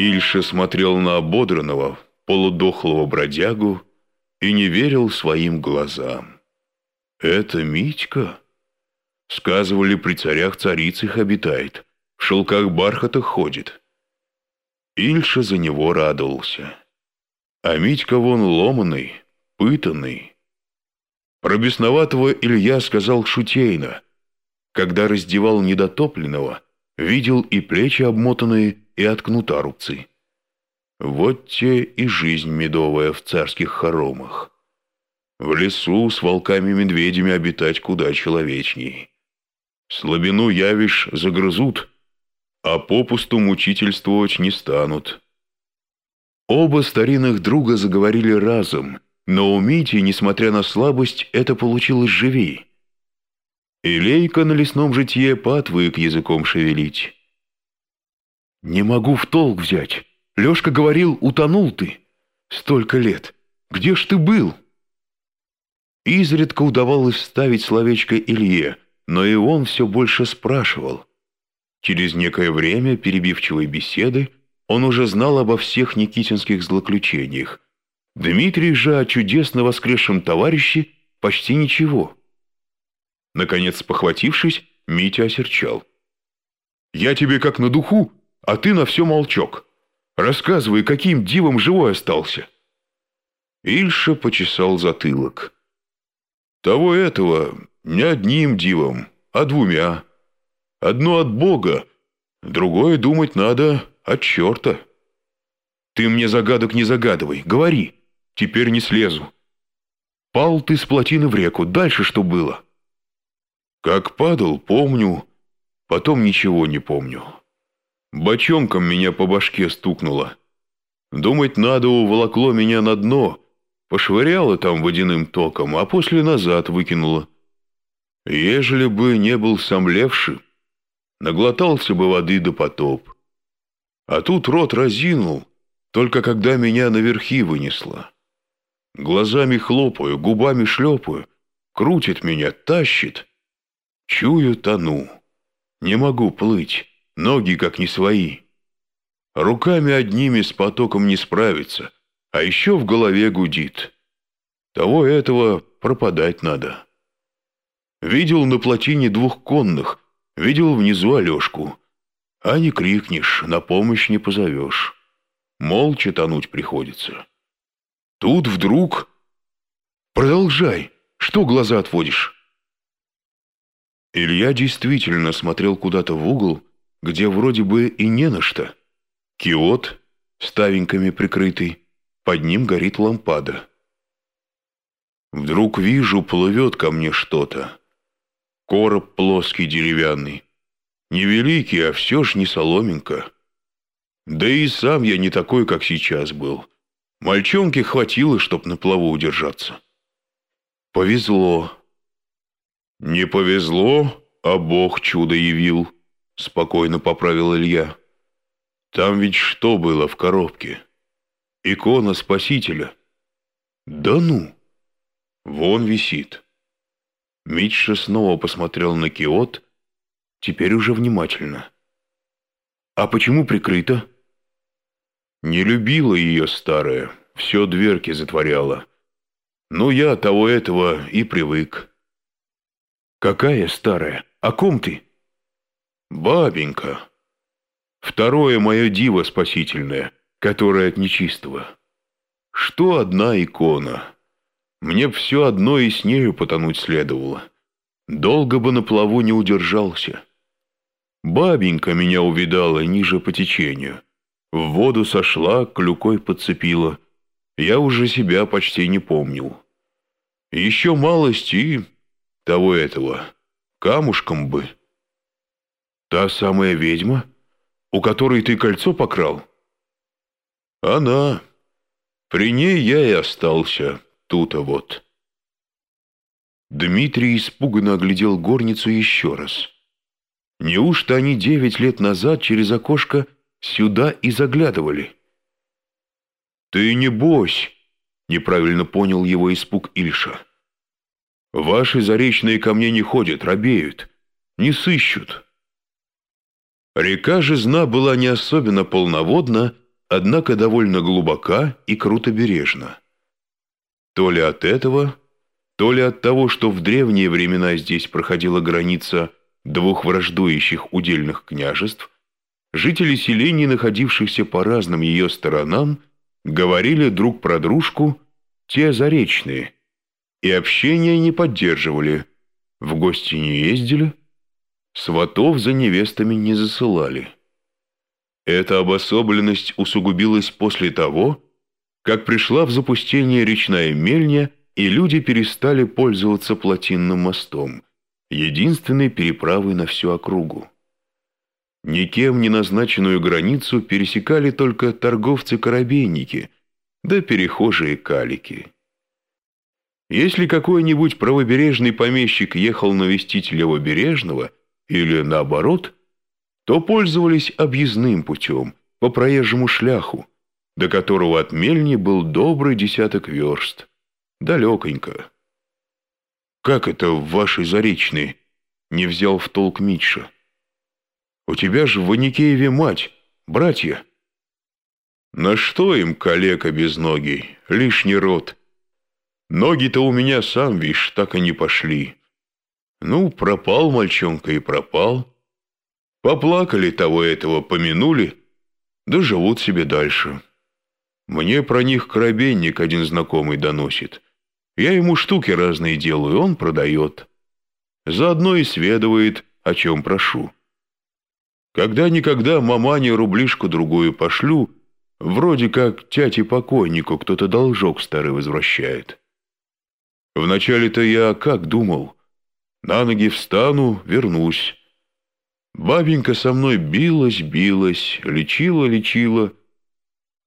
Ильша смотрел на ободранного, полудохлого бродягу и не верил своим глазам. «Это Митька?» Сказывали, при царях царицах обитает, в шелках бархатах ходит. Ильша за него радовался. А Митька вон ломаный, пытанный. Про бесноватого Илья сказал шутейно. Когда раздевал недотопленного, видел и плечи обмотанные, и от кнута рубцы. Вот те и жизнь медовая в царских хоромах. В лесу с волками-медведями обитать куда человечней. Слабину явишь загрызут, а попусту мучительствовать не станут. Оба старинных друга заговорили разом, но у Мити, несмотря на слабость, это получилось живей. Илейка на лесном житье поотвык языком шевелить. «Не могу в толк взять. Лешка говорил, утонул ты. Столько лет. Где ж ты был?» Изредка удавалось вставить словечко Илье, но и он все больше спрашивал. Через некое время перебивчивой беседы он уже знал обо всех никитинских злоключениях. Дмитрий же о чудесно воскресшем товарище почти ничего. Наконец, похватившись, Митя осерчал. «Я тебе как на духу, а ты на все молчок. Рассказывай, каким дивом живой остался». Ильша почесал затылок. «Того этого не одним дивом, а двумя. Одно от Бога, другое думать надо от черта. Ты мне загадок не загадывай, говори, теперь не слезу. Пал ты с плотины в реку, дальше что было?» Как падал, помню, потом ничего не помню. Бочонком меня по башке стукнуло. Думать надо, уволокло меня на дно, пошвыряло там водяным током, а после назад выкинуло. Ежели бы не был сомлевший, наглотался бы воды до потоп. А тут рот разинул, только когда меня наверхи вынесло. Глазами хлопаю, губами шлепаю, крутит меня, тащит — Чую, тону. Не могу плыть, ноги как не свои. Руками одними с потоком не справиться, а еще в голове гудит. Того этого пропадать надо. Видел на плотине двух конных, видел внизу Алешку. А не крикнешь, на помощь не позовешь. Молча тонуть приходится. Тут вдруг... Продолжай, что глаза отводишь? Илья действительно смотрел куда-то в угол, где вроде бы и не на что. Киот, ставеньками прикрытый, под ним горит лампада. Вдруг вижу, плывет ко мне что-то. Короб плоский деревянный. Невеликий, а все ж не соломинка. Да и сам я не такой, как сейчас был. Мальчонки хватило, чтоб на плаву удержаться. Повезло. «Не повезло, а Бог чудо явил», — спокойно поправил Илья. «Там ведь что было в коробке? Икона Спасителя». «Да ну!» «Вон висит». Митша снова посмотрел на киот, теперь уже внимательно. «А почему прикрыто?» «Не любила ее старая, все дверки затворяла. Ну, я того этого и привык». «Какая старая? О ком ты?» «Бабенька. Второе мое диво спасительное, которое от нечистого. Что одна икона? Мне все одно и с нею потонуть следовало. Долго бы на плаву не удержался. Бабенька меня увидала ниже по течению. В воду сошла, клюкой подцепила. Я уже себя почти не помнил. Еще малость и того этого, камушком бы. Та самая ведьма, у которой ты кольцо покрал? Она. При ней я и остался, тут-то вот. Дмитрий испуганно оглядел горницу еще раз. Неужто они девять лет назад через окошко сюда и заглядывали? «Ты не бось!» — неправильно понял его испуг Ильша. Ваши заречные ко мне не ходят, робеют, не сыщут. Река Жизна была не особенно полноводна, однако довольно глубока и крутобережна. То ли от этого, то ли от того, что в древние времена здесь проходила граница двух враждующих удельных княжеств, жители селений, находившихся по разным ее сторонам, говорили друг про дружку те заречные, и общения не поддерживали, в гости не ездили, сватов за невестами не засылали. Эта обособленность усугубилась после того, как пришла в запустение речная мельня, и люди перестали пользоваться плотинным мостом, единственной переправой на всю округу. Никем не назначенную границу пересекали только торговцы-корабейники, да перехожие калики. Если какой-нибудь правобережный помещик ехал навестить левобережного или наоборот, то пользовались объездным путем, по проезжему шляху, до которого от мельни был добрый десяток верст, далеконько. «Как это в вашей Заречной?» — не взял в толк Митша. У тебя же в Аникееве мать, братья». «На что им калека без ноги, лишний рот? Ноги-то у меня, сам видишь, так и не пошли. Ну, пропал мальчонка и пропал. Поплакали того этого, помянули, да живут себе дальше. Мне про них коробейник один знакомый доносит. Я ему штуки разные делаю, он продает. Заодно и сведывает, о чем прошу». Когда-никогда мамане рублишку другую пошлю, вроде как тяте покойнику кто-то должок старый возвращает. Вначале-то я как думал, на ноги встану, вернусь. Бабенька со мной билась, билась, лечила, лечила.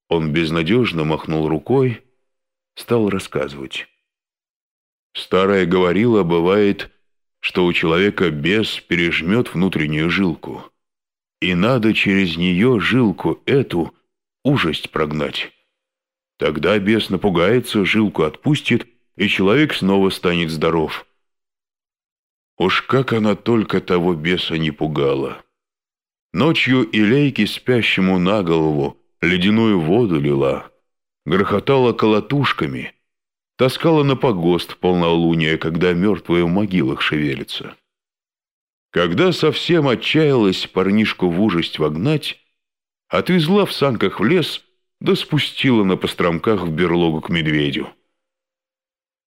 Он безнадежно махнул рукой, стал рассказывать. Старая говорила, бывает, что у человека бес пережмет внутреннюю жилку и надо через нее жилку эту ужасть прогнать. Тогда бес напугается, жилку отпустит, и человек снова станет здоров. Уж как она только того беса не пугала. Ночью Илейки спящему на голову ледяную воду лила, грохотала колотушками, таскала на погост полнолуния, когда мертвые в могилах шевелятся. Когда совсем отчаялась парнишку в ужасть вогнать, отвезла в санках в лес, да спустила на постромках в берлогу к медведю.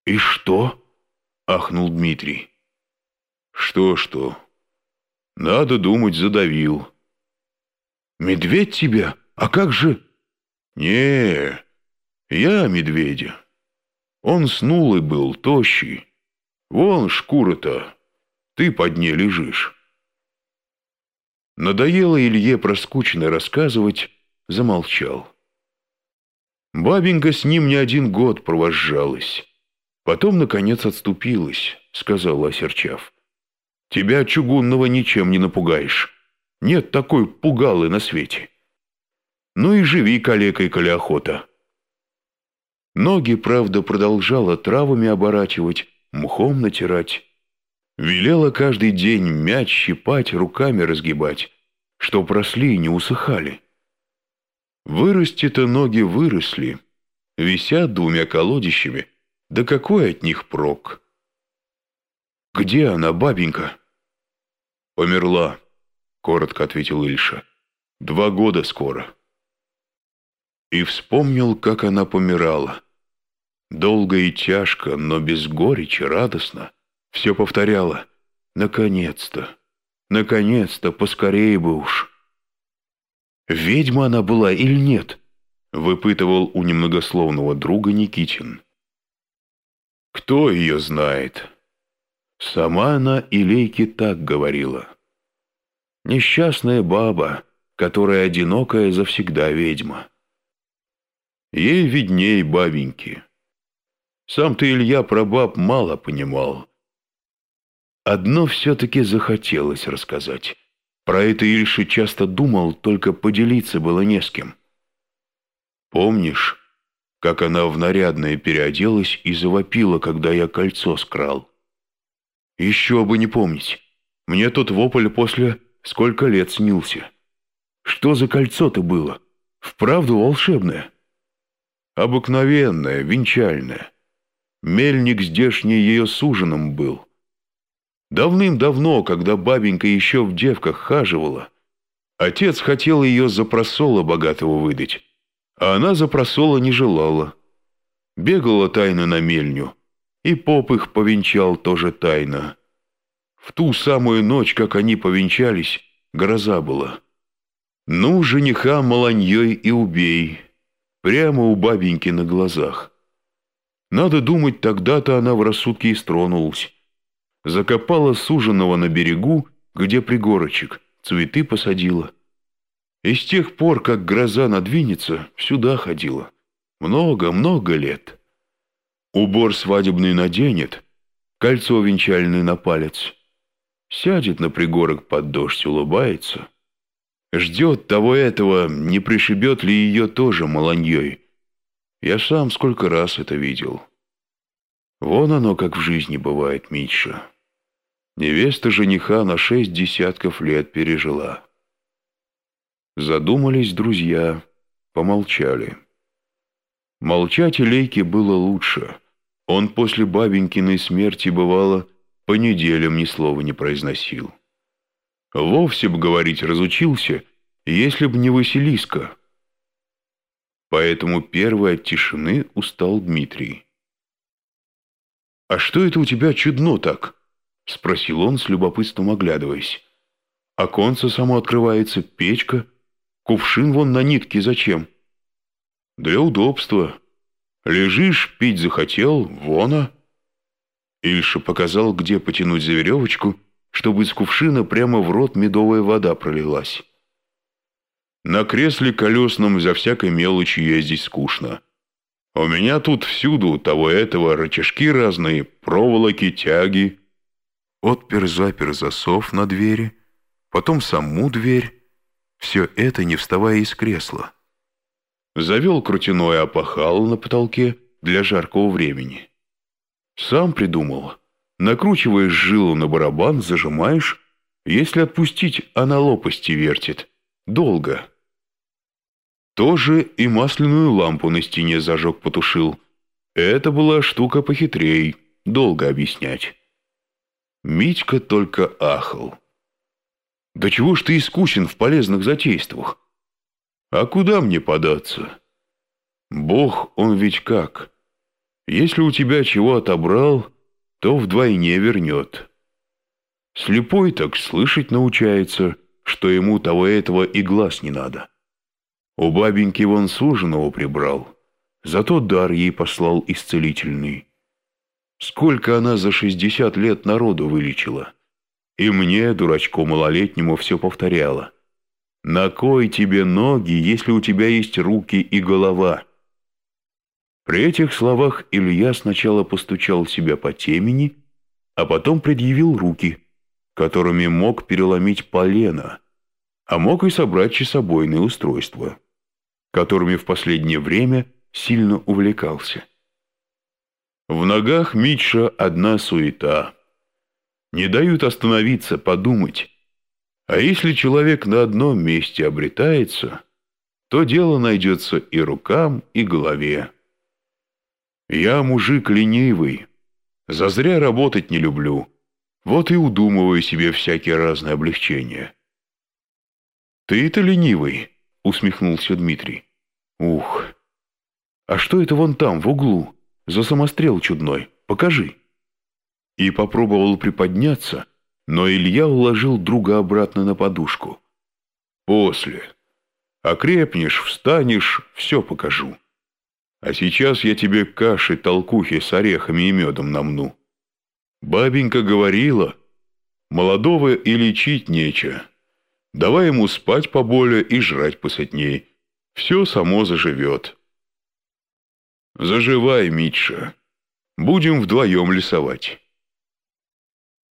«И что?» — ахнул Дмитрий. «Что-что? Надо думать, задавил». «Медведь тебя? А как же...» «Не, я медведя. Он снулый был, тощий. Вон шкура-то, ты под ней лежишь». Надоело Илье проскучно рассказывать, замолчал. Бабенька с ним не один год провожалась. Потом, наконец, отступилась, сказала осерчав. «Тебя, чугунного, ничем не напугаешь. Нет такой пугалы на свете. Ну и живи калекой, коли охота». Ноги, правда, продолжала травами оборачивать, мхом натирать. Велела каждый день мяч щипать, руками разгибать, чтоб росли и не усыхали. Вырасти-то ноги выросли, висят двумя колодищами, да какой от них прок? «Где она, бабенька?» «Померла», — коротко ответил Ильша. «Два года скоро». И вспомнил, как она помирала. Долго и тяжко, но без горечи, радостно все повторяла «Наконец-то! Наконец-то! Поскорее бы уж!» «Ведьма она была или нет?» — выпытывал у немногословного друга Никитин. «Кто ее знает?» Сама она Илейке так говорила. «Несчастная баба, которая одинокая завсегда ведьма». Ей видней бабеньки. Сам-то Илья про баб мало понимал, Одно все-таки захотелось рассказать. Про это Ильша часто думал, только поделиться было не с кем. «Помнишь, как она в нарядное переоделась и завопила, когда я кольцо скрал?» «Еще бы не помнить. Мне тот вопль после сколько лет снился. Что за кольцо-то было? Вправду волшебная? Обыкновенная, венчальная. Мельник здешний ее суженым был. Давным-давно, когда бабенька еще в девках хаживала, отец хотел ее за просола богатого выдать, а она за просола не желала. Бегала тайно на мельню, и поп их повенчал тоже тайно. В ту самую ночь, как они повенчались, гроза была. Ну, жениха маланьей и убей, прямо у бабеньки на глазах. Надо думать, тогда-то она в рассудке и стронулась. Закопала суженого на берегу, где пригорочек, цветы посадила. И с тех пор, как гроза надвинется, сюда ходила. Много-много лет. Убор свадебный наденет, кольцо венчальное на палец. Сядет на пригорок под дождь, улыбается. Ждет того этого, не пришибет ли ее тоже маланьей. Я сам сколько раз это видел. Вон оно, как в жизни бывает, Митша. Невеста жениха на шесть десятков лет пережила. Задумались друзья, помолчали. Молчать Лейке было лучше. Он после бабенькиной смерти, бывало, по неделям ни слова не произносил. Вовсе бы говорить разучился, если б не Василиска. Поэтому первый от тишины устал Дмитрий. «А что это у тебя чудно так?» — спросил он с любопытством оглядываясь. «Оконце само открывается, печка, кувшин вон на нитке зачем?» «Для удобства. Лежишь, пить захотел, вона». Ильша показал, где потянуть за веревочку, чтобы из кувшина прямо в рот медовая вода пролилась. На кресле колесном за всякой мелочи ездить скучно. У меня тут всюду того-этого рычажки разные, проволоки, тяги. Отпер-запер засов на двери, потом саму дверь. Все это не вставая из кресла. Завел крутяной опахал на потолке для жаркого времени. Сам придумал. Накручиваешь жилу на барабан, зажимаешь. Если отпустить, она лопасти вертит. Долго. Тоже и масляную лампу на стене зажег потушил. Это была штука похитрей, долго объяснять. Митька только ахал. «Да чего ж ты искусен в полезных затействах? А куда мне податься? Бог, он ведь как? Если у тебя чего отобрал, то вдвойне вернет. Слепой так слышать научается, что ему того этого и глаз не надо». У бабеньки вон суженого прибрал, зато дар ей послал исцелительный. Сколько она за шестьдесят лет народу вылечила. И мне, дурачку малолетнему, все повторяла. На кой тебе ноги, если у тебя есть руки и голова? При этих словах Илья сначала постучал себя по темени, а потом предъявил руки, которыми мог переломить полено, а мог и собрать часобойное устройство которыми в последнее время сильно увлекался. В ногах Митша одна суета. Не дают остановиться, подумать. А если человек на одном месте обретается, то дело найдется и рукам, и голове. Я мужик ленивый, зазря работать не люблю, вот и удумываю себе всякие разные облегчения. «Ты-то ленивый», — усмехнулся Дмитрий. Ух! А что это вон там, в углу? За самострел чудной. Покажи. И попробовал приподняться, но Илья уложил друга обратно на подушку. После. Окрепнешь, встанешь, все покажу. А сейчас я тебе каши, толкухи с орехами и медом намну. Бабенька говорила, молодого и лечить нече. Давай ему спать поболее и жрать посытней все само заживет. Заживай, Митша. Будем вдвоем лесовать.